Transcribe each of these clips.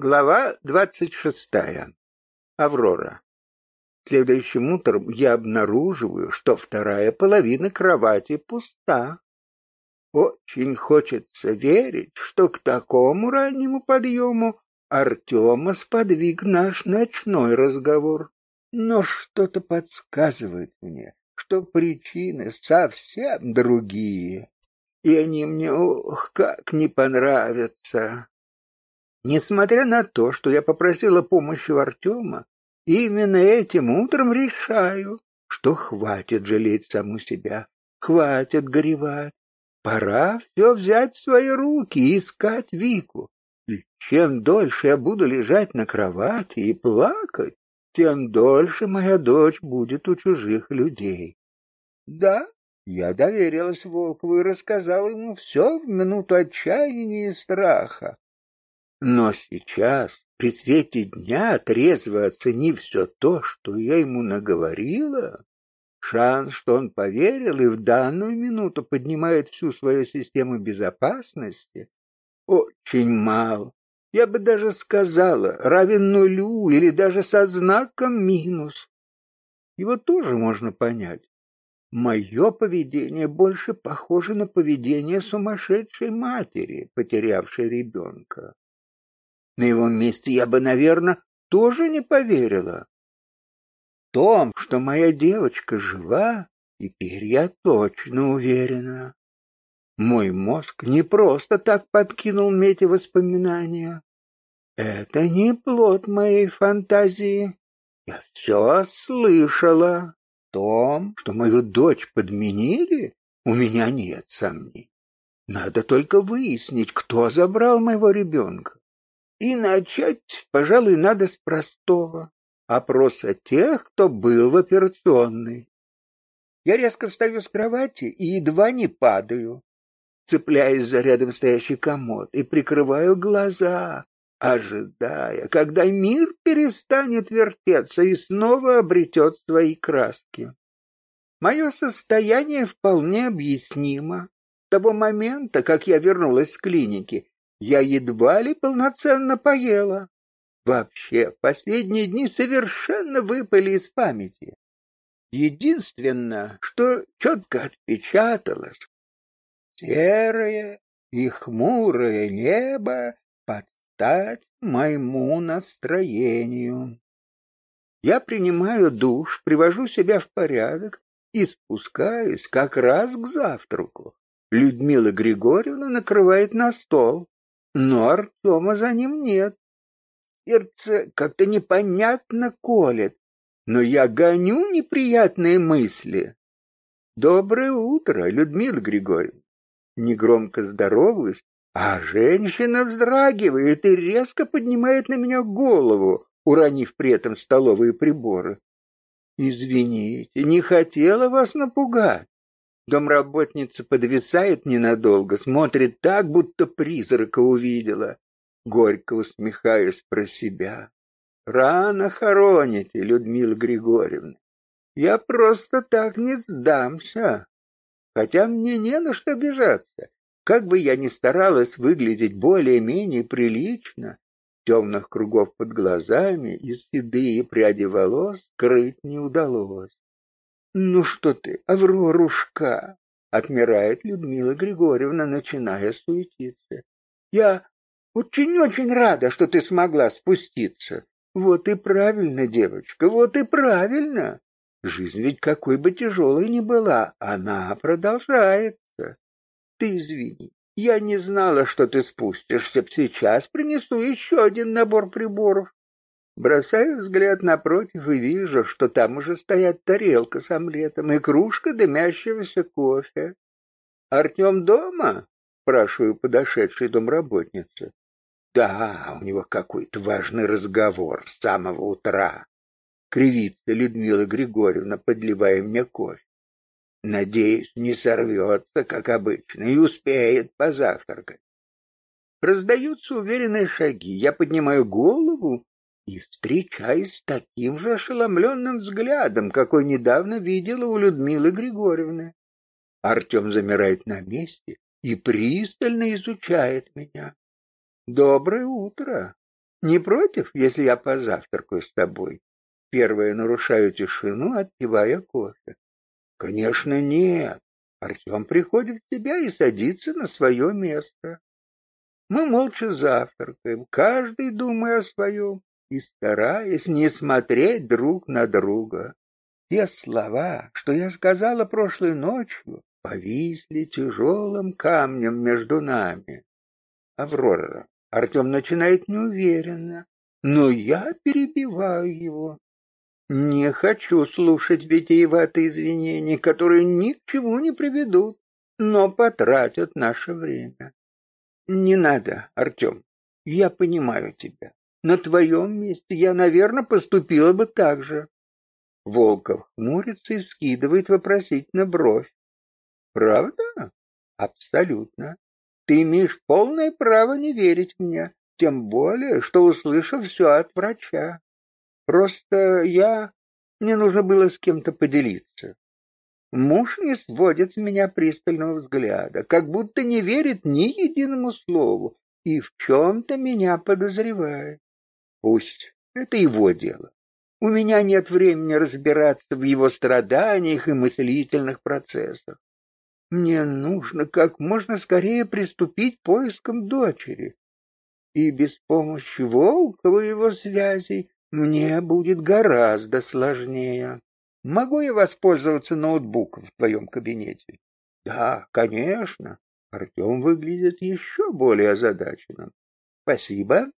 Глава двадцать шестая. Аврора. Следующим утром я обнаруживаю, что вторая половина кровати пуста. Очень хочется верить, что к такому раннему подъему Артема сподвиг наш ночной разговор. Но что-то подсказывает мне, что причины совсем другие, и они мне, ох, как не понравятся. Несмотря на то, что я попросила помощи у Артема, именно этим утром решаю, что хватит жалеть саму себя, хватит горевать. Пора все взять в свои руки и искать Вику. И чем дольше я буду лежать на кровати и плакать, тем дольше моя дочь будет у чужих людей. Да, я доверилась Волкову и рассказала ему все в минуту отчаяния и страха. Но сейчас, при свете дня, трезво оценив все то, что я ему наговорила, шанс, что он поверил и в данную минуту поднимает всю свою систему безопасности, очень мал. Я бы даже сказала, равен нулю или даже со знаком минус. Его тоже можно понять. Мое поведение больше похоже на поведение сумасшедшей матери, потерявшей ребенка. На его месте я бы, наверное, тоже не поверила. В том, что моя девочка жива, теперь я точно уверена. Мой мозг не просто так подкинул мне эти воспоминания. Это не плод моей фантазии. Я все слышала. В том, что мою дочь подменили, у меня нет сомнений. Надо только выяснить, кто забрал моего ребенка. И начать, пожалуй, надо с простого опроса тех, кто был в операционной. Я резко встаю с кровати и едва не падаю, цепляясь за рядом стоящий комод и прикрываю глаза, ожидая, когда мир перестанет вертеться и снова обретет свои краски. Мое состояние вполне объяснимо. С того момента, как я вернулась с клиники, я едва ли полноценно поела. Вообще, последние дни совершенно выпали из памяти. Единственное, что четко отпечаталось, серое и хмурое небо под стать моему настроению. Я принимаю душ, привожу себя в порядок и спускаюсь как раз к завтраку. Людмила Григорьевна накрывает на стол но Артема за ним нет. Сердце как-то непонятно колет, но я гоню неприятные мысли. Доброе утро, Людмила Григорьевна. Негромко здороваюсь, а женщина вздрагивает и резко поднимает на меня голову, уронив при этом столовые приборы. Извините, не хотела вас напугать. Домработница подвисает ненадолго, смотрит так, будто призрака увидела. Горько усмехаюсь про себя. Рано хороните, Людмила Григорьевна. Я просто так не сдамся. Хотя мне не на что обижаться. Как бы я ни старалась выглядеть более-менее прилично, темных кругов под глазами и седые пряди волос скрыть не удалось. Ну что ты, Аврорушка, отмирает Людмила Григорьевна, начиная суетиться. Я очень-очень рада, что ты смогла спуститься. Вот и правильно, девочка, вот и правильно. Жизнь ведь какой бы тяжелой ни была, она продолжается. Ты извини, я не знала, что ты спустишься. Сейчас принесу еще один набор приборов. Бросаю взгляд напротив и вижу, что там уже стоят тарелка с омлетом и кружка дымящегося кофе. «Артем дома?» — спрашиваю подошедшей домработницы. «Да, у него какой-то важный разговор с самого утра», — кривится Людмила Григорьевна, подливая мне кофе. «Надеюсь, не сорвется, как обычно, и успеет позавтракать». Раздаются уверенные шаги. Я поднимаю голову и встречаясь таким же ошеломленным взглядом, какой недавно видела у Людмилы Григорьевны. Артем замирает на месте и пристально изучает меня. «Доброе утро!» Не против, если я позавтракаю с тобой? Первое нарушаю тишину, отпивая кофе. Конечно, нет. Артем приходит в себя и садится на свое место. Мы молча завтракаем, каждый думая о своем и стараясь не смотреть друг на друга. Те слова, что я сказала прошлой ночью, повисли тяжелым камнем между нами. Аврора, Артем начинает неуверенно, но я перебиваю его. Не хочу слушать витиеватые извинения, которые ни к чему не приведут, но потратят наше время. Не надо, Артем, я понимаю тебя. На твоем месте я, наверное, поступила бы так же. Волков хмурится и скидывает вопросительно бровь. Правда? Абсолютно. Ты имеешь полное право не верить мне, тем более, что услышав все от врача. Просто я... Мне нужно было с кем-то поделиться. Муж не сводит с меня пристального взгляда, как будто не верит ни единому слову и в чем-то меня подозревает. Пусть, это его дело. У меня нет времени разбираться в его страданиях и мыслительных процессах. Мне нужно как можно скорее приступить к поискам дочери. И без помощи Волкова и его связей мне будет гораздо сложнее. Могу я воспользоваться ноутбуком в твоем кабинете? Да, конечно. Артем выглядит еще более озадаченным. Спасибо.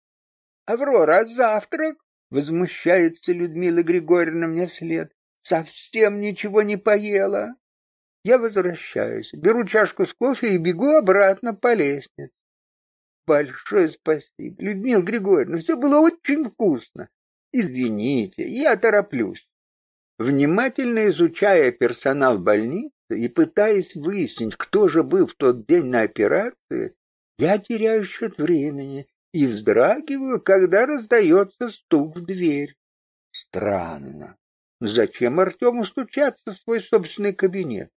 Аврора, завтрак? Возмущается Людмила Григорьевна мне вслед. Совсем ничего не поела. Я возвращаюсь, беру чашку с кофе и бегу обратно по лестнице. Большое спасибо, Людмила Григорьевна, все было очень вкусно. Извините, я тороплюсь. Внимательно изучая персонал больницы и пытаясь выяснить, кто же был в тот день на операции, я теряю счет времени и вздрагиваю, когда раздается стук в дверь. Странно. Зачем Артему стучаться в свой собственный кабинет?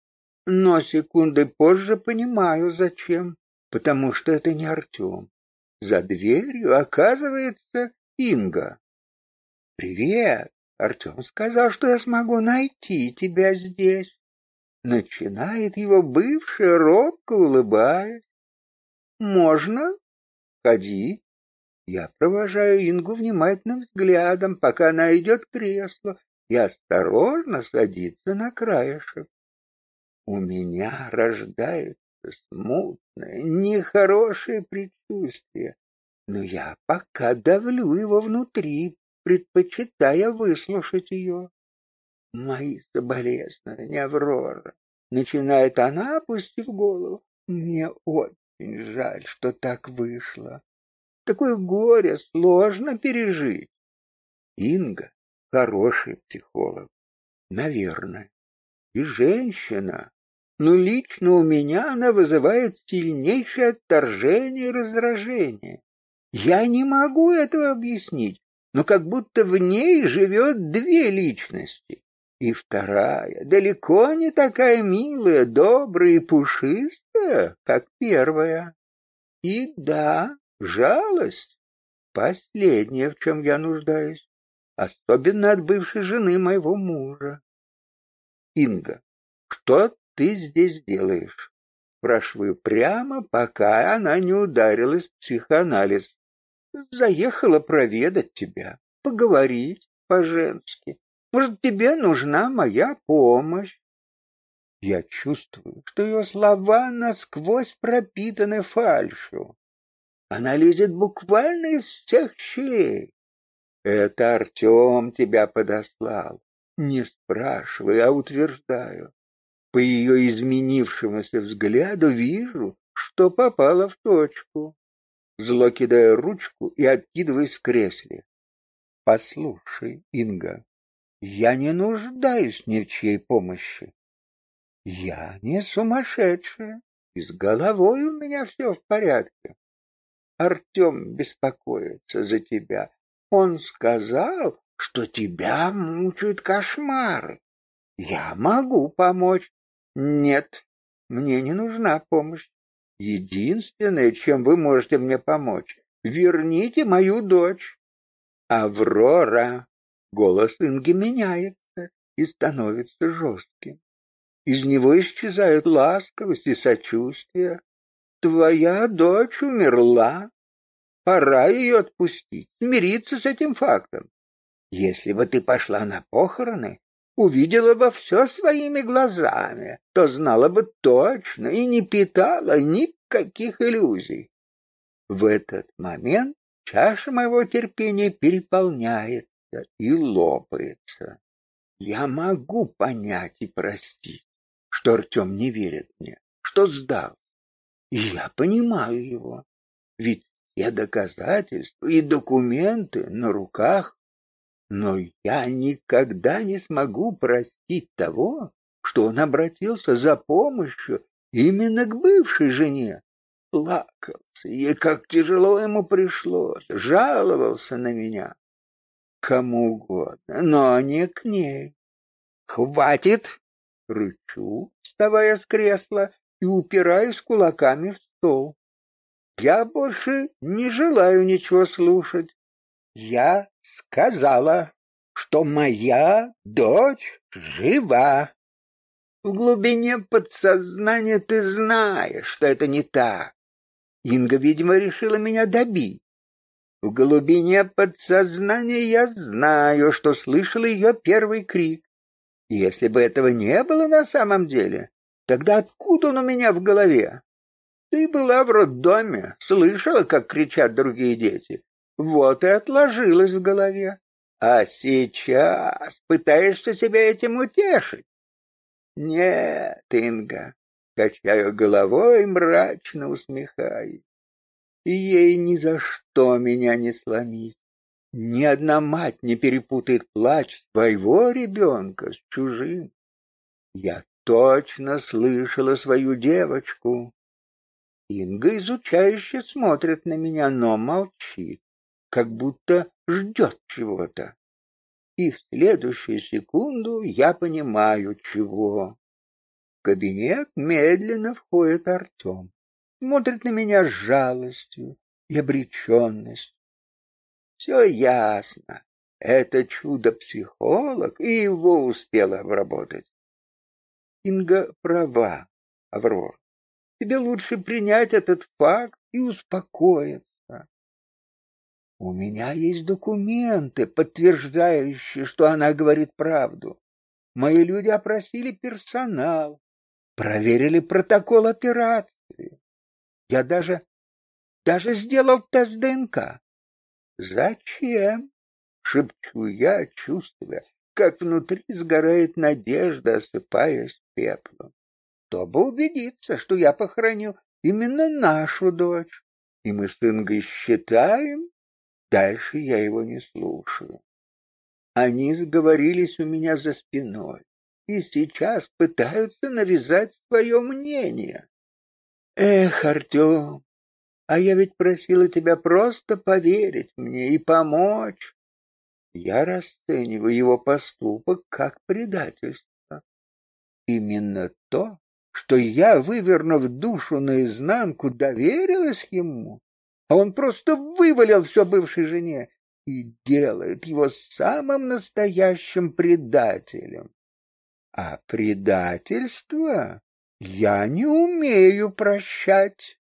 Но секунды позже понимаю, зачем. Потому что это не Артем. За дверью оказывается Инга. «Привет!» Артем сказал, что я смогу найти тебя здесь. Начинает его бывшая, робко улыбаясь. Можно? Ходи. Я провожаю Ингу внимательным взглядом, пока она идет к креслу и осторожно садится на краешек. У меня рождается смутное, нехорошее предчувствие, но я пока давлю его внутри, предпочитая выслушать ее. Мои соболезнования, Аврора, начинает она, опустив голову. Мне очень жаль, что так вышло. Такое горе сложно пережить. Инга хороший психолог, наверное. И женщина, но лично у меня она вызывает сильнейшее отторжение и раздражение. Я не могу этого объяснить, но как будто в ней живет две личности. И вторая, далеко не такая милая, добрая и пушистая, как первая. И да, жалость — последнее, в чем я нуждаюсь, особенно от бывшей жены моего мужа. Инга, что ты здесь делаешь? Спрашиваю прямо, пока она не ударилась в психоанализ. Заехала проведать тебя, поговорить по-женски. Может, тебе нужна моя помощь? Я чувствую, что ее слова насквозь пропитаны фальшью. Она лезет буквально из всех щелей. Это Артем тебя подослал. Не спрашивай, а утверждаю. По ее изменившемуся взгляду вижу, что попала в точку зло кидая ручку и откидываясь в кресле. Послушай, Инга, я не нуждаюсь ни в чьей помощи. Я не сумасшедшая, и с головой у меня все в порядке. Артем беспокоится за тебя. Он сказал, что тебя мучают кошмары. Я могу помочь. Нет, мне не нужна помощь. Единственное, чем вы можете мне помочь, верните мою дочь. Аврора. Голос Инги меняется и становится жестким. Из него исчезает ласковость и сочувствие. Твоя дочь умерла. Пора ее отпустить, смириться с этим фактом. Если бы ты пошла на похороны, увидела бы все своими глазами, то знала бы точно и не питала никаких иллюзий. В этот момент чаша моего терпения переполняется и лопается. Я могу понять и простить, что Артем не верит мне, что сдал. И я понимаю его, ведь все доказательства и документы на руках но я никогда не смогу простить того, что он обратился за помощью именно к бывшей жене. Плакался, и как тяжело ему пришлось, жаловался на меня. Кому угодно, но не к ней. «Хватит!» — рычу, вставая с кресла и упираюсь кулаками в стол. «Я больше не желаю ничего слушать. Я сказала, что моя дочь жива. В глубине подсознания ты знаешь, что это не так. Инга, видимо, решила меня добить. В глубине подсознания я знаю, что слышал ее первый крик. Если бы этого не было на самом деле, тогда откуда он у меня в голове? Ты была в роддоме, слышала, как кричат другие дети. Вот и отложилось в голове. А сейчас пытаешься себя этим утешить? Нет, Инга, качаю головой, мрачно усмехаюсь. И ей ни за что меня не сломить. Ни одна мать не перепутает плач своего ребенка с чужим. Я точно слышала свою девочку. Инга изучающе смотрит на меня, но молчит как будто ждет чего-то. И в следующую секунду я понимаю, чего. В кабинет медленно входит Артем. Смотрит на меня с жалостью и обреченностью. Все ясно. Это чудо-психолог, и его успела обработать. Инга права, Аврор. Тебе лучше принять этот факт и успокоиться. У меня есть документы, подтверждающие, что она говорит правду. Мои люди опросили персонал, проверили протокол операции. Я даже даже сделал тест ДНК. Зачем? шепчу я, чувствуя, как внутри сгорает надежда, осыпаясь пеплом. Чтобы убедиться, что я похоронил именно нашу дочь, и мы с Ингой считаем, Дальше я его не слушаю. Они сговорились у меня за спиной и сейчас пытаются навязать свое мнение. Эх, Артем, а я ведь просила тебя просто поверить мне и помочь. Я расцениваю его поступок как предательство. Именно то, что я, вывернув душу наизнанку, доверилась ему, а он просто вывалил все бывшей жене и делает его самым настоящим предателем. А предательство я не умею прощать.